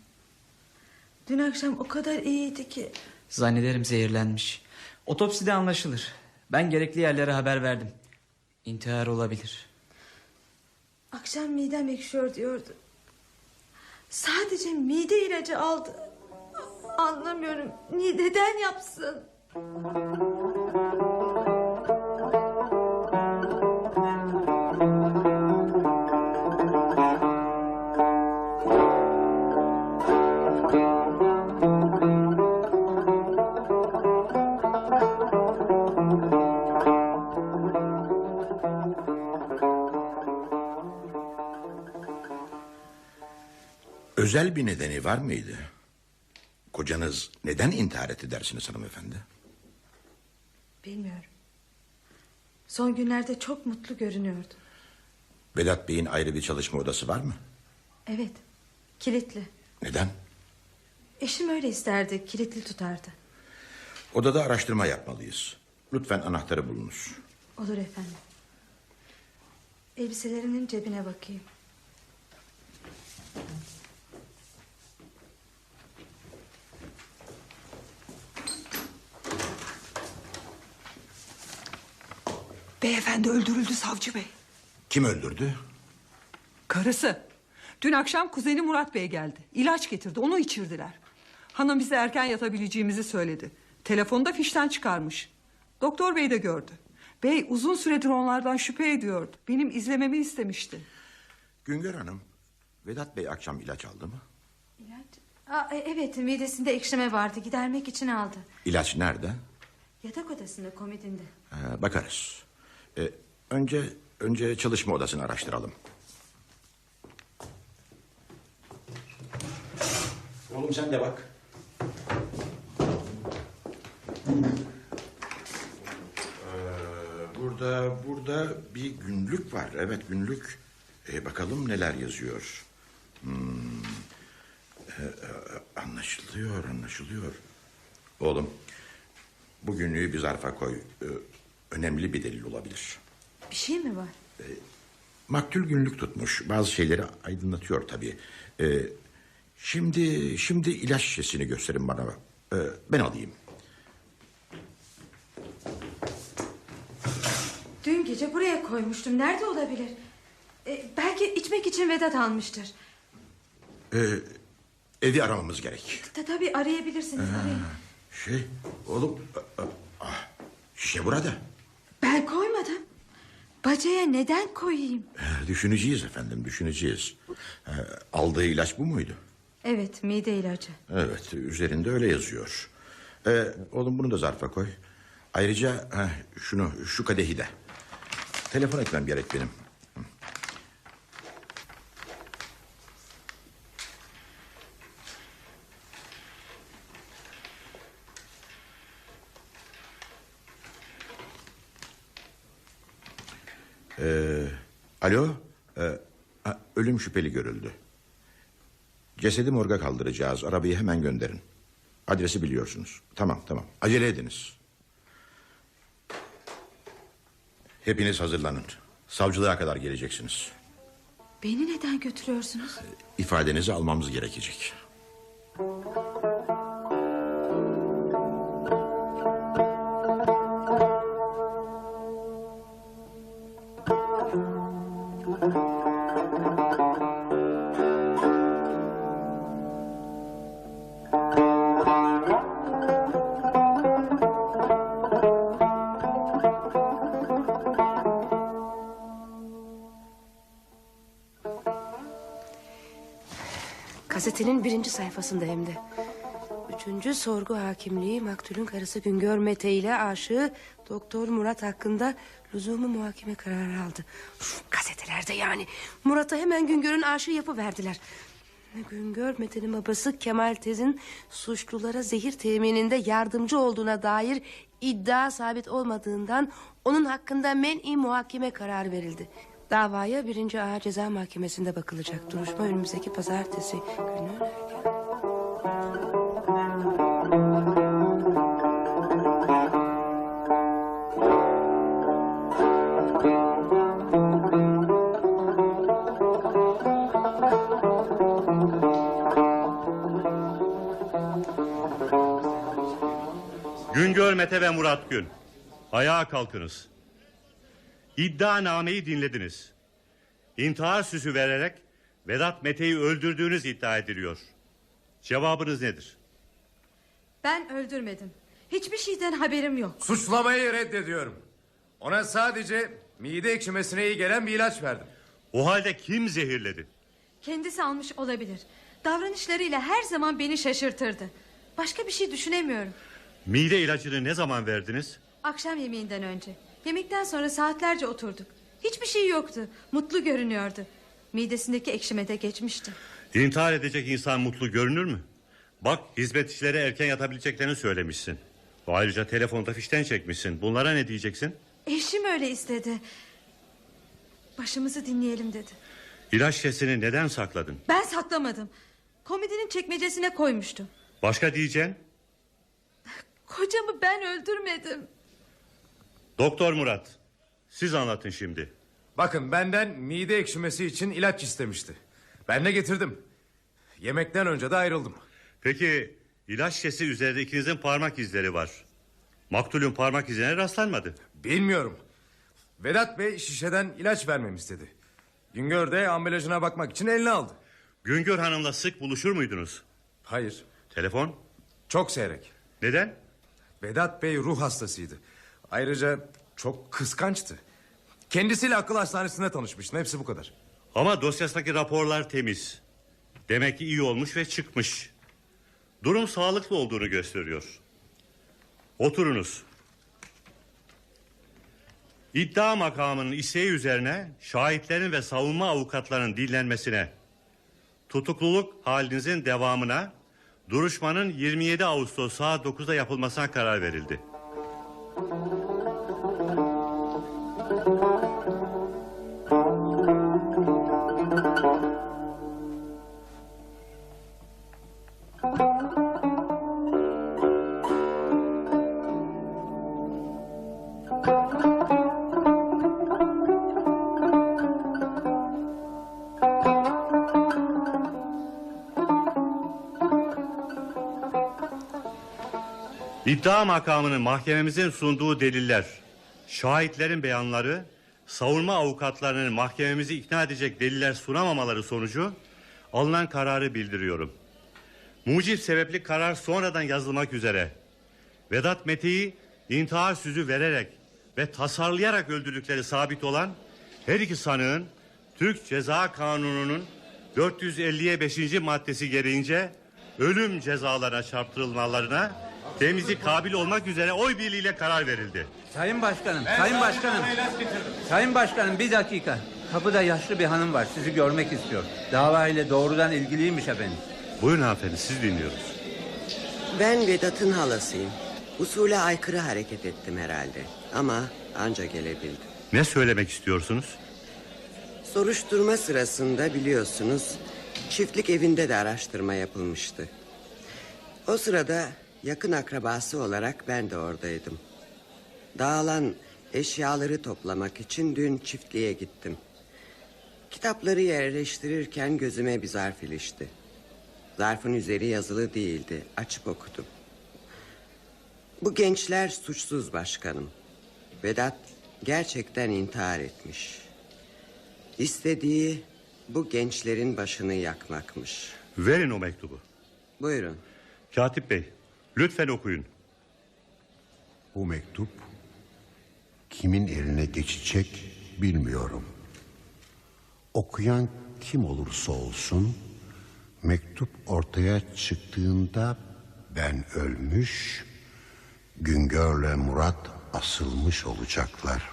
Dün akşam o kadar iyiydi ki. Zannederim zehirlenmiş. Otopside anlaşılır. Ben gerekli yerlere haber verdim. İntihar olabilir. Akşam midem ekşiyor diyordu. Sadece mide ilacı aldı. Anlamıyorum. Neden yapsın? Özel bir nedeni var mıydı? Kocanız neden intihar etti dersiniz hanımefendi? Bilmiyorum. Son günlerde çok mutlu görünüyordu. Vedat Bey'in ayrı bir çalışma odası var mı? Evet. Kilitli. Neden? Eşim öyle isterdi. Kilitli tutardı. Odada araştırma yapmalıyız. Lütfen anahtarı bulunuz. Olur efendim. Elbiselerinin cebine bakayım. Beyefendi öldürüldü savcı bey. Kim öldürdü? Karısı. Dün akşam kuzeni Murat Bey geldi. İlaç getirdi onu içirdiler. Hanım bize erken yatabileceğimizi söyledi. Telefonda fişten çıkarmış. Doktor bey de gördü. Bey uzun süredir onlardan şüphe ediyordu. Benim izlememi istemişti. Güngör Hanım, Vedat Bey akşam ilaç aldı mı? İlaç? Aa, e, evet midesinde ekşime vardı. Gidermek için aldı. İlaç nerede? Yatak odasında komodinde. Ha, bakarız. Ee, önce önce çalışma odasını araştıralım. Oğlum sen de bak. Ee, burada burada bir günlük var. Evet günlük. Ee, bakalım neler yazıyor. Hmm. Ee, e, anlaşılıyor, anlaşılıyor. Oğlum, bu günlüğü bir zarfa koy. Ee, önemli bir delil olabilir. Bir şey mi var? Maktul günlük tutmuş. Bazı şeyleri aydınlatıyor tabii. Ee, şimdi şimdi ilaç şişesini gösterin bana. Ee, ben alayım. Dün gece buraya koymuştum. Nerede olabilir? E, belki içmek için Vedat almıştır. Ee, evi aramamız gerek. Ta, tabii arayabilirsiniz. Arayın. Şey, oğlum... ah, şişe burada. Ben koymadım. Bacaya neden koyayım? Ee, düşüneceğiz efendim, düşüneceğiz. Ee, aldığı ilaç bu muydu? Evet mide ilacı. Evet, üzerinde öyle yazıyor. Ee, oğlum bunu da zarfa koy. Ayrıca heh, şunu, şu kadehi de. Telefon etmem gerek benim. Ee, alo, Ee, ha, ölüm şüpheli görüldü. Cesedi morga kaldıracağız. Arabayı hemen gönderin. Adresi biliyorsunuz. Tamam tamam. Acele ediniz. Hepiniz hazırlanın. Savcılığa kadar geleceksiniz. Beni neden götürüyorsunuz? İfadenizi almamız gerekecek. Gazetenin birinci sayfasında hem de. Üçüncü sorgu hakimliği maktulün karısı Güngör Mete ile aşığı Doktor Murat hakkında lüzumu muhakeme kararı aldı. Gazetelerde yani. Murat'a hemen Güngör'ün aşığı yapıverdiler. Güngör Mete'nin babası Kemal Tez'in suçlulara zehir temininde yardımcı olduğuna dair iddia sabit olmadığından onun hakkında men'i muhakeme kararı verildi. Davaya birinci Ağır Ceza Mahkemesi'nde bakılacak. Duruşma önümüzdeki pazartesi günü. Güngör Mete ve Murat Gün. Ayağa kalkınız. İddianameyi dinlediniz. İntihar süsü vererek Vedat Mete'yi öldürdüğünüz iddia ediliyor. Cevabınız nedir? Ben öldürmedim. Hiçbir şeyden haberim yok. Suçlamayı reddediyorum. Ona sadece mide ekşimesine iyi gelen bir ilaç verdim. O halde kim zehirledi? Kendisi almış olabilir. Davranışlarıyla her zaman beni şaşırtırdı. Başka bir şey düşünemiyorum. Mide ilacını ne zaman verdiniz? Akşam yemeğinden önce. Yemekten sonra saatlerce oturduk. Hiçbir şey yoktu. Mutlu görünüyordu. Midesindeki ekşime de geçmişti. İntihar edecek insan mutlu görünür mü? Bak hizmetçilere erken yatabileceklerini söylemişsin. Ayrıca telefonda fişten çekmişsin. Bunlara ne diyeceksin? Eşim öyle istedi. Başımızı dinleyelim dedi. İlaç şişesini neden sakladın? Ben saklamadım. Komedinin çekmecesine koymuştum. Başka diyeceğin? Kocamı ben öldürmedim. Doktor Murat. Siz anlatın şimdi. Bakın benden mide ekşimesi için ilaç istemişti. Ben de getirdim. Yemekten önce de ayrıldım. Peki ilaç şişesi üzerinde ikinizin parmak izleri var. Maktulün parmak izine rastlanmadı. Bilmiyorum. Vedat Bey şişeden ilaç vermemi istedi. Güngör de ambalajına bakmak için eline aldı. Güngör Hanım'la sık buluşur muydunuz? Hayır. Telefon? Çok seyrek. Neden? Vedat Bey ruh hastasıydı. Ayrıca çok kıskançtı. Kendisiyle akıl hastanesinde tanışmıştım. Hepsi bu kadar. Ama dosyasındaki raporlar temiz. Demek ki iyi olmuş ve çıkmış. Durum sağlıklı olduğunu gösteriyor. Oturunuz. İddia makamının isteği üzerine şahitlerin ve savunma avukatlarının dinlenmesine, tutukluluk halinizin devamına, duruşmanın 27 Ağustos saat 9'da yapılmasına karar verildi. İddia makamının mahkememizin sunduğu deliller, şahitlerin beyanları, savunma avukatlarının mahkememizi ikna edecek deliller sunamamaları sonucu alınan kararı bildiriyorum. Mucip sebepli karar sonradan yazılmak üzere. Vedat Mete'yi intihar süzü vererek ve tasarlayarak öldürdükleri sabit olan her iki sanığın Türk Ceza Kanunu'nun 450'ye 5. maddesi gereğince ölüm cezalarına çarptırılmalarına temizlik kabil olmak üzere oy birliğiyle karar verildi. Sayın Başkanım, Sayın Başkanım. Sayın Başkanım bir dakika. Kapıda yaşlı bir hanım var. Sizi görmek istiyor. Dava ile doğrudan ilgiliymiş efendim. Buyurun hanımefendi siz dinliyoruz. Ben Vedat'ın halasıyım. Usule aykırı hareket ettim herhalde. Ama anca gelebildim. Ne söylemek istiyorsunuz? Soruşturma sırasında biliyorsunuz çiftlik evinde de araştırma yapılmıştı. O sırada yakın akrabası olarak ben de oradaydım. Dağılan Eşyaları toplamak için dün çiftliğe gittim. Kitapları yerleştirirken gözüme bir zarf ilişti. Zarfın üzeri yazılı değildi. Açıp okudum. Bu gençler suçsuz başkanım. Vedat gerçekten intihar etmiş. İstediği bu gençlerin başını yakmakmış. Verin o mektubu. Buyurun. Katip Bey, lütfen okuyun. Bu mektup kimin eline geçecek bilmiyorum. Okuyan kim olursa olsun mektup ortaya çıktığında ben ölmüş, Güngör'le Murat asılmış olacaklar.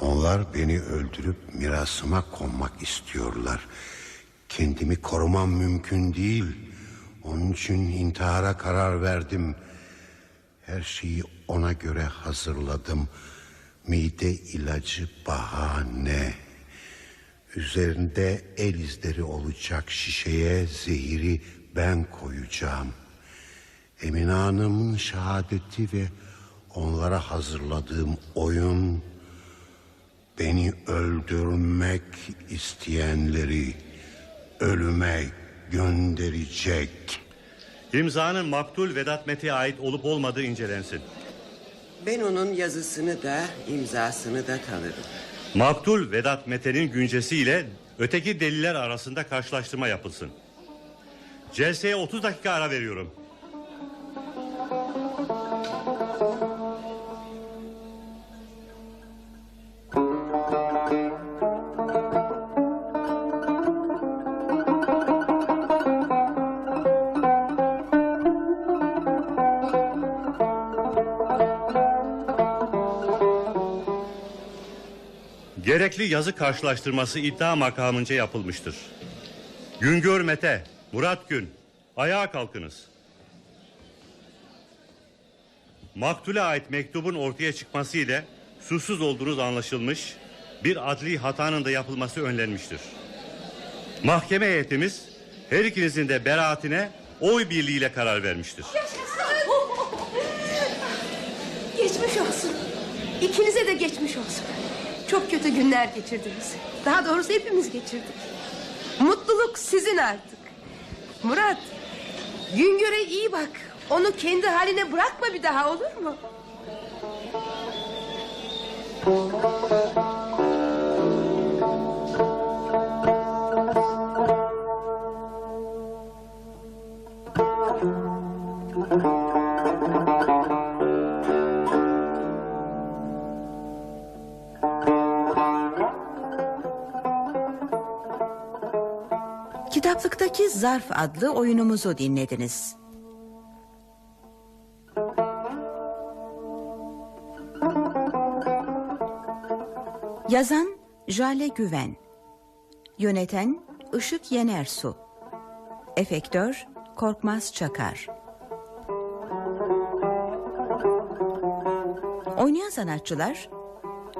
Onlar beni öldürüp mirasıma konmak istiyorlar. Kendimi korumam mümkün değil. Onun için intihara karar verdim. Her şeyi ona göre hazırladım. Mide ilacı bahane. Üzerinde el izleri olacak şişeye zehiri ben koyacağım. Emine Hanım'ın şehadeti ve onlara hazırladığım oyun beni öldürmek isteyenleri ölüme gönderecek. İmzanın maktul Vedat Mete'ye ait olup olmadığı incelensin. Ben onun yazısını da imzasını da tanırım. Maktul Vedat Mete'nin güncesiyle öteki deliller arasında karşılaştırma yapılsın. Celseye 30 dakika ara veriyorum. Gerekli yazı karşılaştırması iddia makamınca yapılmıştır. Güngör Mete, Murat Gün, ayağa kalkınız. Maktule ait mektubun ortaya çıkması ile suçsuz olduğunuz anlaşılmış, bir adli hatanın da yapılması önlenmiştir. Mahkeme heyetimiz her ikinizin de beraatine oy birliğiyle karar vermiştir. Geçmiş olsun. İkinize de geçmiş olsun. Çok kötü günler geçirdiniz. Daha doğrusu hepimiz geçirdik. Mutluluk sizin artık. Murat, Güngör'e iyi bak. Onu kendi haline bırakma bir daha olur mu? Kitaplıktaki Zarf adlı oyunumuzu dinlediniz. Yazan Jale Güven. Yöneten Işık Yenersu. Efektör Korkmaz Çakar. Oynayan sanatçılar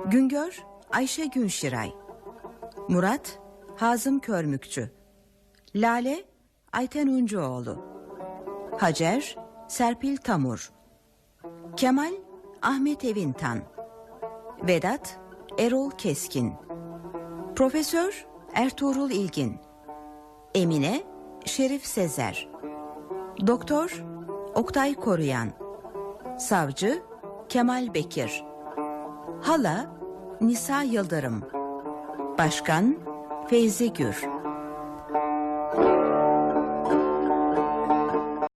Güngör Ayşe Günşiray Murat Hazım Körmükçü Lale Ayten Uncuoğlu Hacer Serpil Tamur. Kemal Ahmet Evintan. Vedat Erol Keskin. Profesör Ertuğrul İlgin. Emine Şerif Sezer. Doktor Oktay Koruyan. Savcı Kemal Bekir. Hala Nisa Yıldırım. Başkan Feyzi Gür